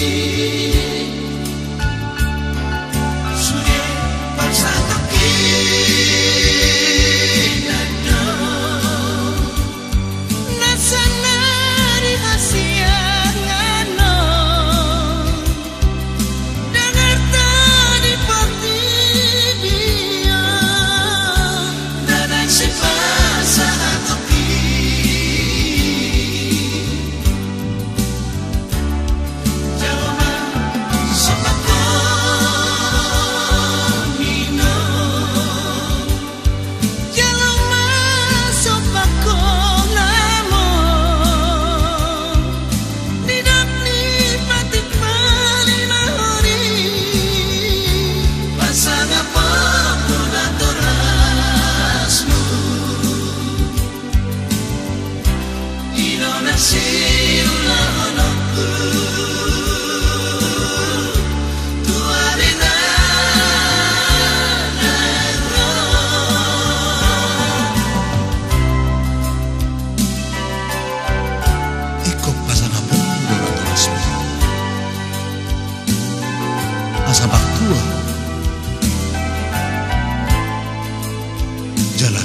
tua